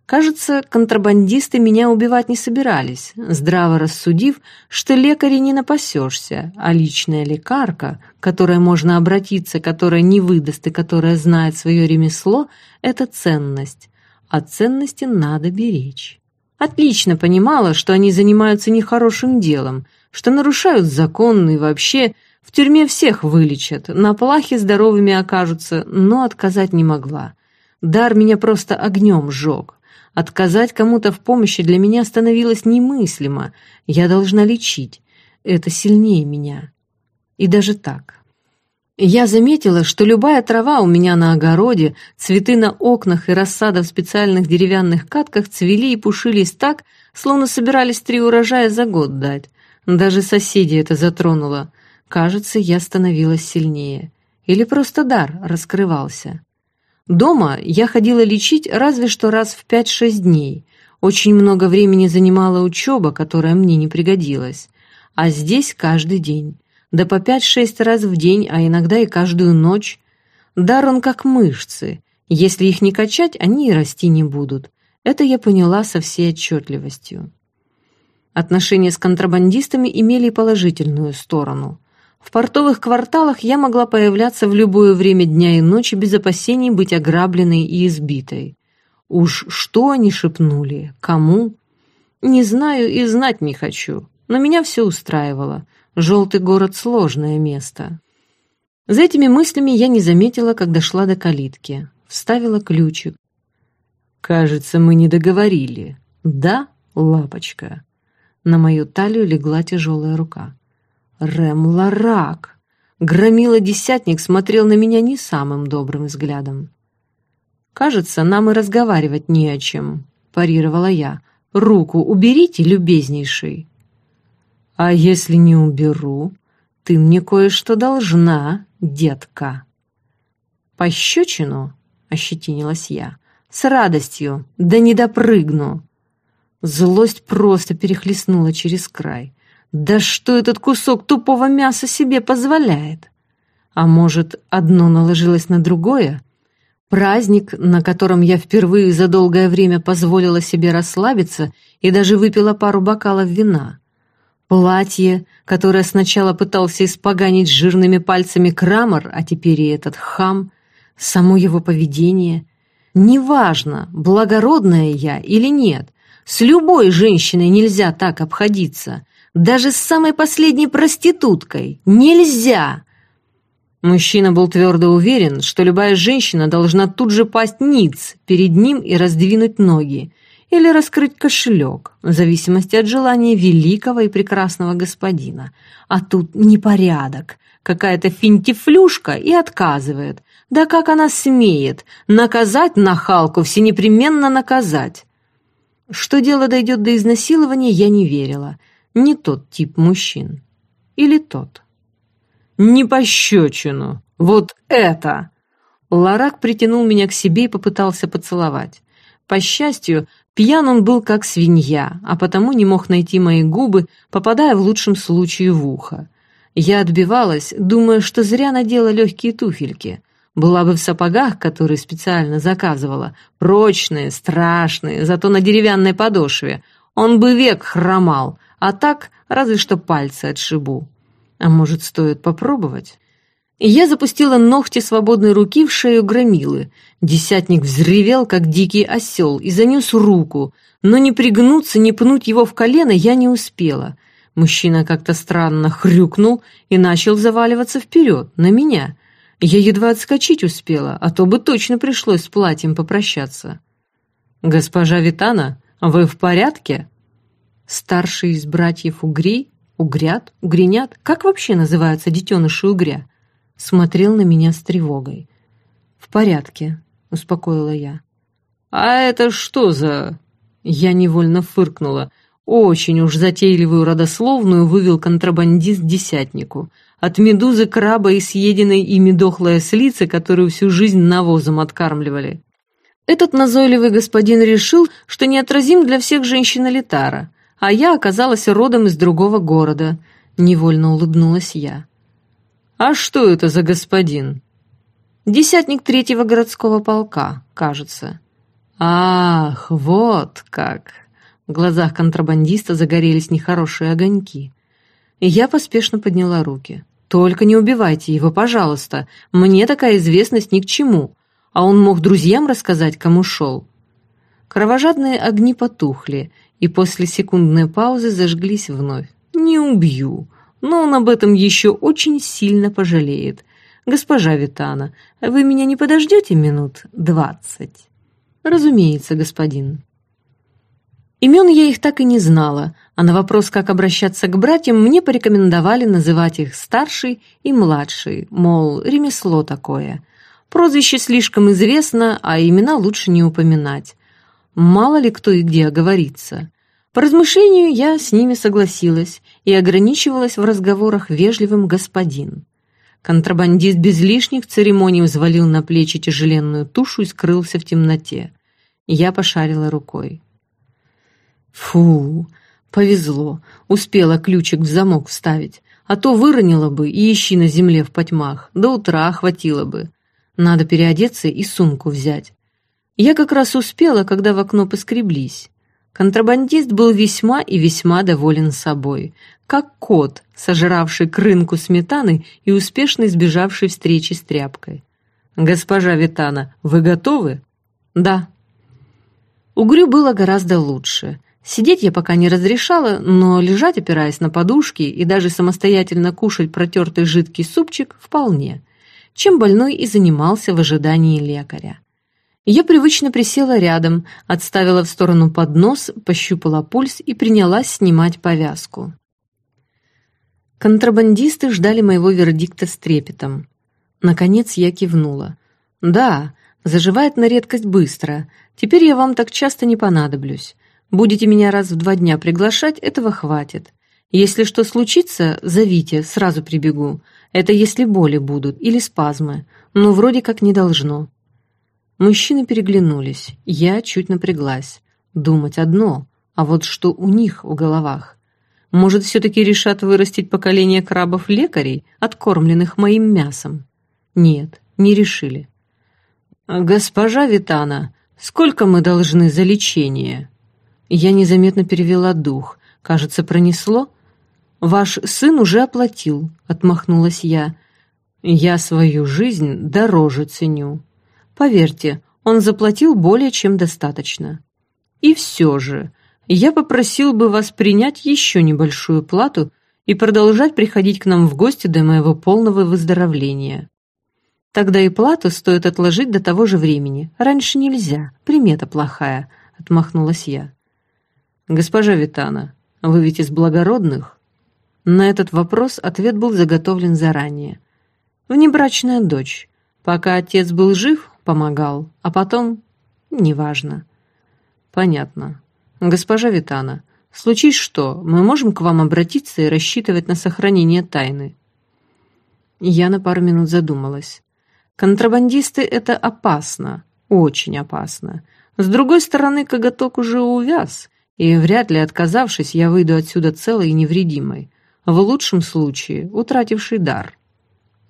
Кажется, контрабандисты меня убивать не собирались, здраво рассудив, что лекари не напасешься, а личная лекарка, которой можно обратиться, которая не выдаст и которая знает свое ремесло, это ценность, а ценности надо беречь. Отлично понимала, что они занимаются нехорошим делом, что нарушают закон и вообще в тюрьме всех вылечат, на плахе здоровыми окажутся, но отказать не могла. Дар меня просто огнем сжег. Отказать кому-то в помощи для меня становилось немыслимо. Я должна лечить. Это сильнее меня. И даже так. Я заметила, что любая трава у меня на огороде, цветы на окнах и рассада в специальных деревянных катках цвели и пушились так, словно собирались три урожая за год дать. Даже соседи это затронуло. Кажется, я становилась сильнее. Или просто дар раскрывался. Дома я ходила лечить разве что раз в 5-6 дней. Очень много времени занимала учеба, которая мне не пригодилась. А здесь каждый день. Да по 5-6 раз в день, а иногда и каждую ночь. Дар он как мышцы. Если их не качать, они и расти не будут. Это я поняла со всей отчетливостью. Отношения с контрабандистами имели положительную сторону. В портовых кварталах я могла появляться в любое время дня и ночи без опасений быть ограбленной и избитой. Уж что они шепнули? Кому? Не знаю и знать не хочу, но меня все устраивало. Желтый город — сложное место. За этими мыслями я не заметила, как дошла до калитки. Вставила ключик. «Кажется, мы не договорили. Да, лапочка?» На мою талию легла тяжелая рука. Рэм Ларак. Громила десятник смотрел на меня не самым добрым взглядом. «Кажется, нам и разговаривать не о чем», — парировала я. «Руку уберите, любезнейший». «А если не уберу, ты мне кое-что должна, детка». «Пощечину?» — ощетинилась я. «С радостью, да не допрыгну». Злость просто перехлестнула через край. «Да что этот кусок тупого мяса себе позволяет?» А может, одно наложилось на другое? Праздник, на котором я впервые за долгое время позволила себе расслабиться и даже выпила пару бокалов вина. Платье, которое сначала пытался испоганить жирными пальцами Крамер, а теперь и этот хам, само его поведение. Неважно, благородная я или нет, с любой женщиной нельзя так обходиться, даже с самой последней проституткой. Нельзя! Мужчина был твердо уверен, что любая женщина должна тут же пасть ниц перед ним и раздвинуть ноги, или раскрыть кошелек, в зависимости от желания великого и прекрасного господина. А тут непорядок, какая-то финтифлюшка и отказывает. Да как она смеет? Наказать нахалку, всенепременно наказать. Что дело дойдет до изнасилования, я не верила. Не тот тип мужчин. Или тот. «Не пощечину! Вот это!» Ларак притянул меня к себе и попытался поцеловать. По счастью, пьян он был как свинья, а потому не мог найти мои губы, попадая в лучшем случае в ухо. Я отбивалась, думая, что зря надела легкие туфельки. Была бы в сапогах, которые специально заказывала, прочные, страшные, зато на деревянной подошве. Он бы век хромал, а так разве что пальцы отшибу. А может, стоит попробовать? я запустила ногти свободной руки в шею громилы. Десятник взревел, как дикий осел, и занес руку, но не пригнуться, не пнуть его в колено я не успела. Мужчина как-то странно хрюкнул и начал заваливаться вперед, на меня. Я едва отскочить успела, а то бы точно пришлось с платьем попрощаться. «Госпожа Витана, вы в порядке?» Старший из братьев Угрей Угрят? Угренят? Как вообще называются детеныши угря? Смотрел на меня с тревогой. «В порядке», — успокоила я. «А это что за...» Я невольно фыркнула. Очень уж затейливую родословную вывел контрабандист десятнику. От медузы, краба и съеденной ими дохлой ослицы, которую всю жизнь навозом откармливали. Этот назойливый господин решил, что неотразим для всех женщин Алитара а я оказалась родом из другого города», — невольно улыбнулась я. «А что это за господин?» «Десятник третьего городского полка, кажется». «Ах, вот как!» В глазах контрабандиста загорелись нехорошие огоньки. Я поспешно подняла руки. «Только не убивайте его, пожалуйста. Мне такая известность ни к чему. А он мог друзьям рассказать, кому шел». Кровожадные огни потухли, и после секундной паузы зажглись вновь. «Не убью, но он об этом еще очень сильно пожалеет. Госпожа Витана, вы меня не подождете минут двадцать?» «Разумеется, господин». Имен я их так и не знала, а на вопрос, как обращаться к братьям, мне порекомендовали называть их старший и младший, мол, ремесло такое. Прозвище слишком известно, а имена лучше не упоминать. Мало ли кто и где оговорится. По размышлению я с ними согласилась и ограничивалась в разговорах вежливым господин. Контрабандист без лишних церемоний взвалил на плечи тяжеленную тушу и скрылся в темноте. Я пошарила рукой. Фу, повезло, успела ключик в замок вставить, а то выронила бы и ищи на земле в потьмах, до утра хватило бы. Надо переодеться и сумку взять. Я как раз успела, когда в окно поскреблись. Контрабандист был весьма и весьма доволен собой, как кот, сожравший к рынку сметаны и успешно избежавший встречи с тряпкой. «Госпожа Витана, вы готовы?» «Да». Угрю было гораздо лучше. Сидеть я пока не разрешала, но лежать, опираясь на подушки, и даже самостоятельно кушать протертый жидкий супчик вполне, чем больной и занимался в ожидании лекаря. Я привычно присела рядом, отставила в сторону поднос, пощупала пульс и принялась снимать повязку. Контрабандисты ждали моего вердикта с трепетом. Наконец я кивнула. «Да, заживает на редкость быстро. Теперь я вам так часто не понадоблюсь. Будете меня раз в два дня приглашать, этого хватит. Если что случится, зовите, сразу прибегу. Это если боли будут или спазмы. Но вроде как не должно». Мужчины переглянулись. Я чуть напряглась. Думать одно, а вот что у них в головах. Может, все-таки решат вырастить поколение крабов-лекарей, откормленных моим мясом? Нет, не решили. «Госпожа Витана, сколько мы должны за лечение?» Я незаметно перевела дух. Кажется, пронесло. «Ваш сын уже оплатил», — отмахнулась я. «Я свою жизнь дороже ценю. Поверьте, он заплатил более чем достаточно. И все же, я попросил бы вас принять еще небольшую плату и продолжать приходить к нам в гости до моего полного выздоровления. Тогда и плату стоит отложить до того же времени. Раньше нельзя, примета плохая», — отмахнулась я. «Госпожа Витана, вы ведь из благородных?» На этот вопрос ответ был заготовлен заранее. «Внебрачная дочь. Пока отец был жив, помогал, а потом... неважно». «Понятно. «Госпожа Витана, случись что, мы можем к вам обратиться и рассчитывать на сохранение тайны?» Я на пару минут задумалась. «Контрабандисты — это опасно, очень опасно. С другой стороны, коготок уже увяз, и вряд ли, отказавшись, я выйду отсюда целой и невредимой, в лучшем случае утративший дар».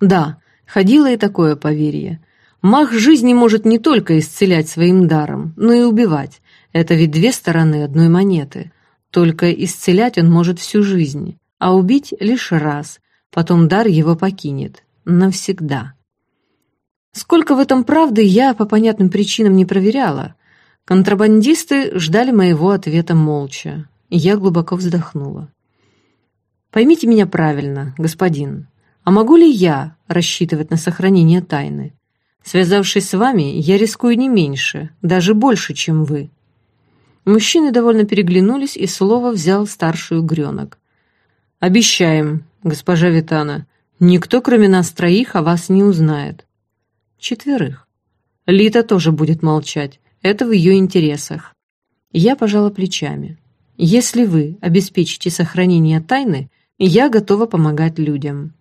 Да, ходило и такое поверье. Маг жизни может не только исцелять своим даром, но и убивать, это ведь две стороны одной монеты. Только исцелять он может всю жизнь, а убить лишь раз, потом дар его покинет. Навсегда. Сколько в этом правды, я по понятным причинам не проверяла. Контрабандисты ждали моего ответа молча. Я глубоко вздохнула. «Поймите меня правильно, господин. А могу ли я рассчитывать на сохранение тайны? Связавшись с вами, я рискую не меньше, даже больше, чем вы. Мужчины довольно переглянулись, и слово взял старший угренок. «Обещаем, госпожа Витана, никто, кроме нас троих, о вас не узнает». «Четверых». Лита тоже будет молчать, это в ее интересах. Я пожала плечами. «Если вы обеспечите сохранение тайны, я готова помогать людям».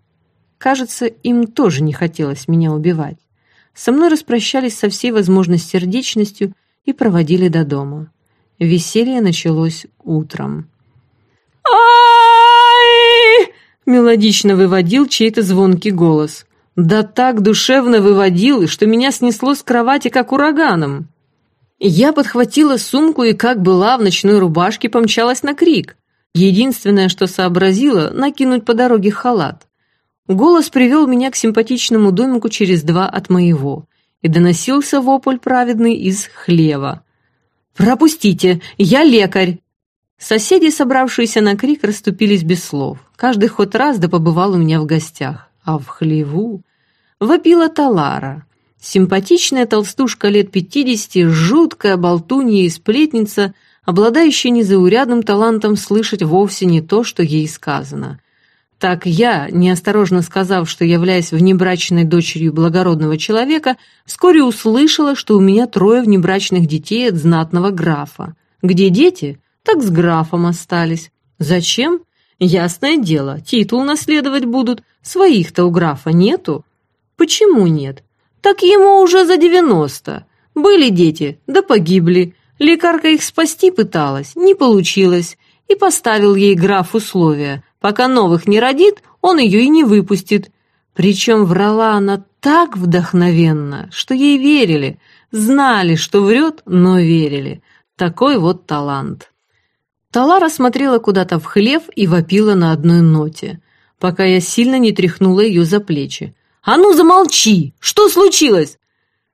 Кажется, им тоже не хотелось меня убивать. Со мной распрощались со всей возможной сердечностью и проводили до дома. Веселье началось утром. «Ай!» — мелодично выводил чей-то звонкий голос. Да так душевно выводил, что меня снесло с кровати, как ураганом. Я подхватила сумку и, как была, в ночной рубашке помчалась на крик. Единственное, что сообразила, накинуть по дороге халат. Голос привел меня к симпатичному домику через два от моего, и доносился вопль праведный из хлева. «Пропустите! Я лекарь!» Соседи, собравшиеся на крик, расступились без слов. Каждый хоть раз да побывал у меня в гостях. А в хлеву вопила Талара. Симпатичная толстушка лет пятидесяти, жуткая болтунья и сплетница, обладающая незаурядным талантом слышать вовсе не то, что ей сказано. Так я, неосторожно сказав, что являюсь внебрачной дочерью благородного человека, вскоре услышала, что у меня трое внебрачных детей от знатного графа. Где дети? Так с графом остались. Зачем? Ясное дело, титул наследовать будут. Своих-то у графа нету. Почему нет? Так ему уже за девяносто. Были дети, да погибли. Лекарка их спасти пыталась, не получилось. И поставил ей граф условия – Пока новых не родит, он ее и не выпустит. Причем врала она так вдохновенно, что ей верили, знали, что врет, но верили. Такой вот талант. Талара смотрела куда-то в хлев и вопила на одной ноте, пока я сильно не тряхнула ее за плечи. «А ну замолчи! Что случилось?»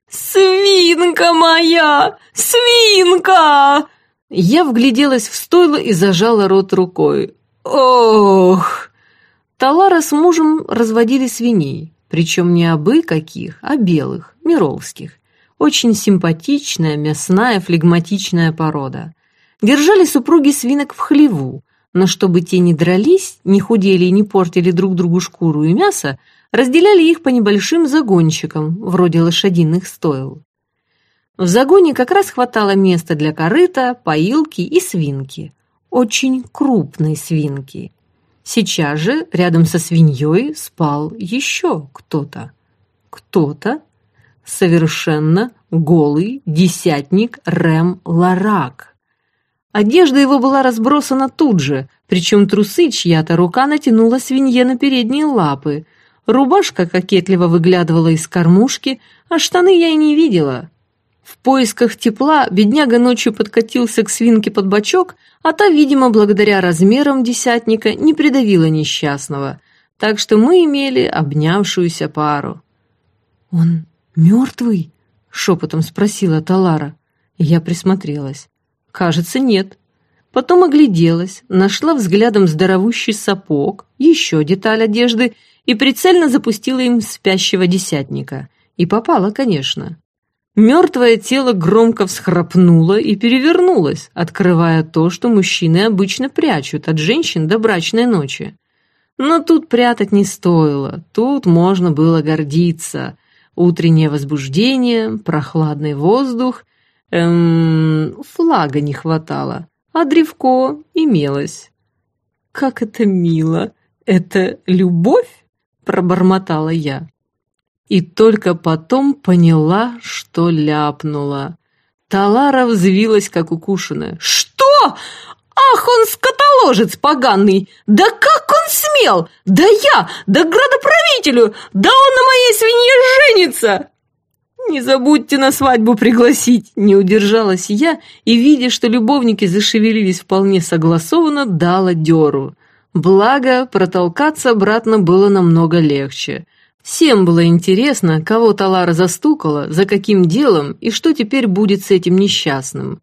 «Свинка моя! Свинка!» Я вгляделась в стойло и зажала рот рукой. Ох! Талара с мужем разводили свиней, причем не абы каких, а белых, мировских. Очень симпатичная, мясная, флегматичная порода. Держали супруги свинок в хлеву, Но чтобы те не дрались, не худели и не портили друг другу шкуру и мясо, разделяли их по небольшим загончикам, вроде лошадиных стоил. В загоне как раз хватало места для корыта, поилки и свинки. Очень крупной свинки. Сейчас же рядом со свиньей спал еще кто-то. Кто-то совершенно голый десятник Рэм Ларак. Одежда его была разбросана тут же, причем трусы чья-то рука натянула свинье на передние лапы. Рубашка кокетливо выглядывала из кормушки, а штаны я и не видела. В поисках тепла бедняга ночью подкатился к свинке под бочок, а та, видимо, благодаря размерам десятника, не придавила несчастного, так что мы имели обнявшуюся пару. «Он мертвый?» — шепотом спросила Талара. Я присмотрелась. «Кажется, нет». Потом огляделась, нашла взглядом здоровущий сапог, еще деталь одежды и прицельно запустила им спящего десятника. И попала, конечно. Мертвое тело громко всхрапнуло и перевернулось, открывая то, что мужчины обычно прячут от женщин до брачной ночи. Но тут прятать не стоило, тут можно было гордиться. Утреннее возбуждение, прохладный воздух, эм, флага не хватало, а древко имелось. «Как это мило! Это любовь?» — пробормотала я. И только потом поняла, что ляпнула. Талара взвилась, как укушенная. «Что? Ах, он скотоложец поганый! Да как он смел! Да я! Да градоправителю! Да он на моей свинье женится!» «Не забудьте на свадьбу пригласить!» Не удержалась я и, видя, что любовники зашевелились вполне согласованно, дала дёру. Благо, протолкаться обратно было намного легче. Всем было интересно, кого Талара застукала, за каким делом и что теперь будет с этим несчастным.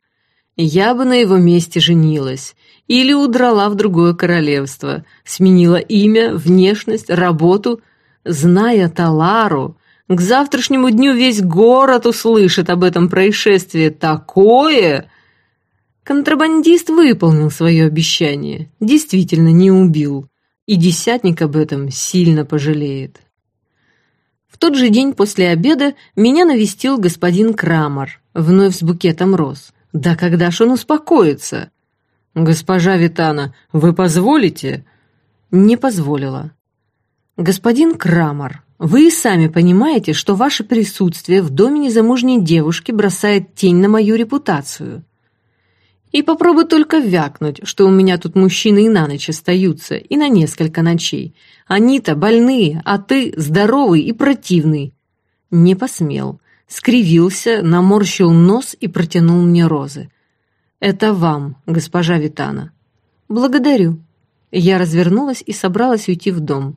Я бы на его месте женилась или удрала в другое королевство, сменила имя, внешность, работу. Зная Талару, к завтрашнему дню весь город услышит об этом происшествии такое... Контрабандист выполнил свое обещание, действительно не убил, и десятник об этом сильно пожалеет тот же день после обеда меня навестил господин Крамер, вновь с букетом роз. Да когда ж он успокоится? «Госпожа Витана, вы позволите?» «Не позволила». «Господин Крамер, вы и сами понимаете, что ваше присутствие в доме незамужней девушки бросает тень на мою репутацию. И попробуй только вякнуть, что у меня тут мужчины и на ночь остаются, и на несколько ночей. Они-то больные, а ты здоровый и противный». Не посмел. Скривился, наморщил нос и протянул мне розы. «Это вам, госпожа Витана». «Благодарю». Я развернулась и собралась уйти в дом.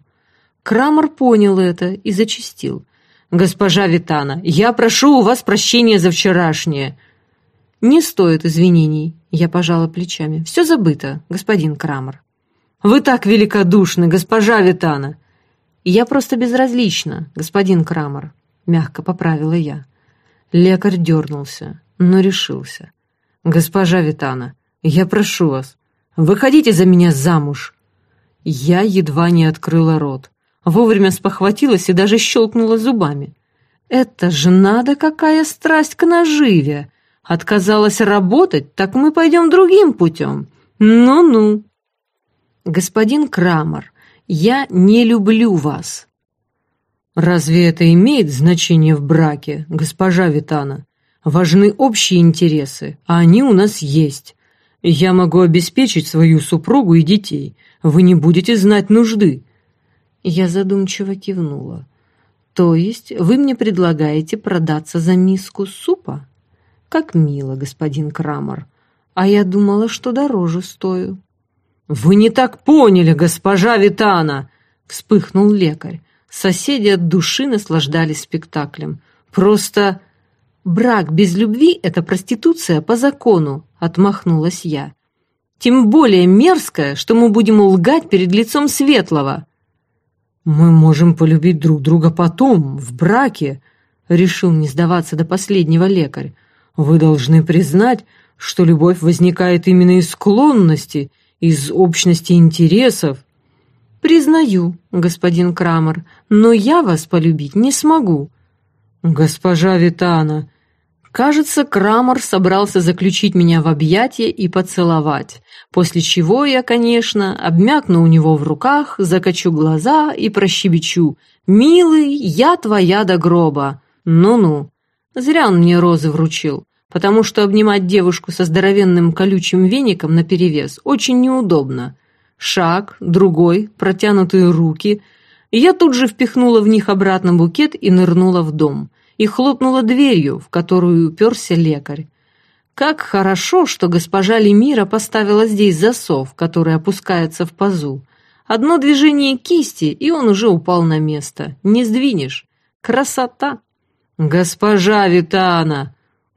Крамер понял это и зачастил. «Госпожа Витана, я прошу у вас прощения за вчерашнее». «Не стоит извинений», — я пожала плечами. «Все забыто, господин Крамер». «Вы так великодушны, госпожа Витана!» «Я просто безразлична, господин Крамер», — мягко поправила я. Лекарь дернулся, но решился. «Госпожа Витана, я прошу вас, выходите за меня замуж!» Я едва не открыла рот. Вовремя спохватилась и даже щелкнула зубами. «Это же надо какая страсть к наживе! Отказалась работать, так мы пойдем другим путем. Ну-ну. Господин Крамер, я не люблю вас. Разве это имеет значение в браке, госпожа Витана? Важны общие интересы, а они у нас есть. Я могу обеспечить свою супругу и детей. Вы не будете знать нужды. Я задумчиво кивнула. То есть вы мне предлагаете продаться за миску супа? Как мило, господин Крамер. А я думала, что дороже стою. Вы не так поняли, госпожа Витана, вспыхнул лекарь. Соседи от души наслаждались спектаклем. Просто брак без любви — это проституция по закону, отмахнулась я. Тем более мерзкое, что мы будем лгать перед лицом светлого. Мы можем полюбить друг друга потом, в браке, решил не сдаваться до последнего лекарь. Вы должны признать, что любовь возникает именно из склонности из общности интересов. Признаю, господин Крамер, но я вас полюбить не смогу. Госпожа Витана, Кажется, Крамер собрался заключить меня в объятия и поцеловать, после чего я, конечно, обмякну у него в руках, закачу глаза и прощебечу «Милый, я твоя до гроба». Ну-ну, зря он мне розы вручил, потому что обнимать девушку со здоровенным колючим веником наперевес очень неудобно. Шаг, другой, протянутые руки, я тут же впихнула в них обратно букет и нырнула в дом и хлопнула дверью, в которую уперся лекарь. Как хорошо, что госпожа Лемира поставила здесь засов, который опускается в пазу. Одно движение кисти, и он уже упал на место. Не сдвинешь. Красота! Госпожа Витана!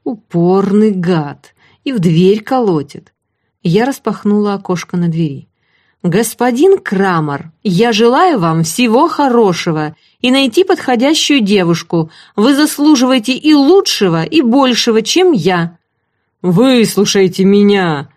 Упорный гад! И в дверь колотит. Я распахнула окошко на двери. «Господин Крамер, я желаю вам всего хорошего и найти подходящую девушку. Вы заслуживаете и лучшего, и большего, чем я». «Выслушайте меня!»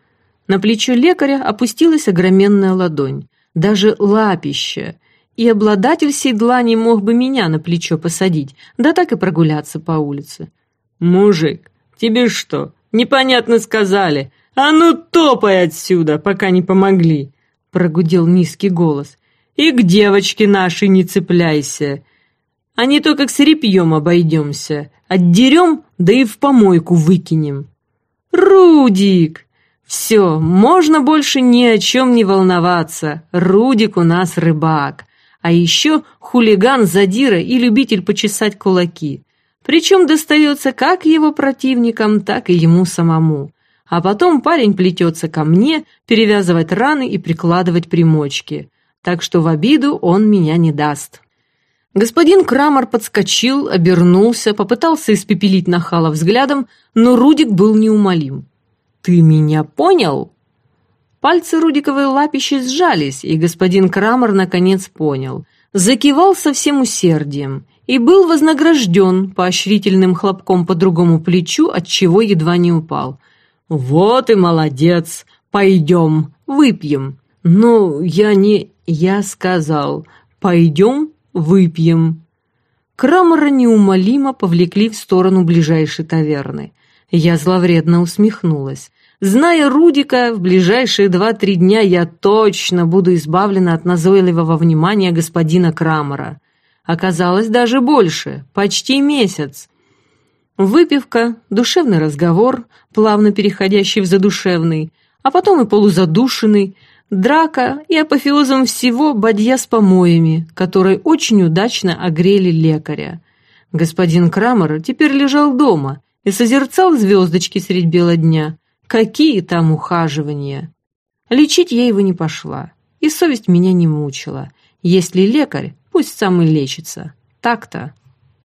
На плечо лекаря опустилась огроменная ладонь, даже лапище, и обладатель седла не мог бы меня на плечо посадить, да так и прогуляться по улице. «Мужик, тебе что, непонятно сказали? А ну топай отсюда, пока не помогли!» прогудел низкий голос. «И к девочке нашей не цепляйся, а не то как с репьем обойдемся, отдерем, да и в помойку выкинем». «Рудик!» «Все, можно больше ни о чем не волноваться. Рудик у нас рыбак. А еще хулиган, задира и любитель почесать кулаки. Причем достается как его противникам, так и ему самому. А потом парень плетется ко мне, перевязывать раны и прикладывать примочки. Так что в обиду он меня не даст. Господин Крамер подскочил, обернулся, попытался испепелить нахала взглядом, но Рудик был неумолим. «Ты меня понял?» Пальцы Рудиковой лапищи сжались, и господин Крамер наконец понял. Закивал со всем усердием и был вознагражден поощрительным хлопком по другому плечу, от чего едва не упал – «Вот и молодец! Пойдем, выпьем!» «Ну, я не...» «Я сказал, пойдем, выпьем!» Крамера неумолимо повлекли в сторону ближайшей таверны. Я зловредно усмехнулась. Зная Рудика, в ближайшие два-три дня я точно буду избавлена от назойливого внимания господина Крамера. Оказалось даже больше, почти месяц. Выпивка, душевный разговор, плавно переходящий в задушевный, а потом и полузадушенный, драка и апофеозом всего бадья с помоями, которые очень удачно огрели лекаря. Господин Крамер теперь лежал дома и созерцал звездочки средь бела дня. Какие там ухаживания! Лечить я его не пошла, и совесть меня не мучила. Если лекарь, пусть сам и лечится. Так-то.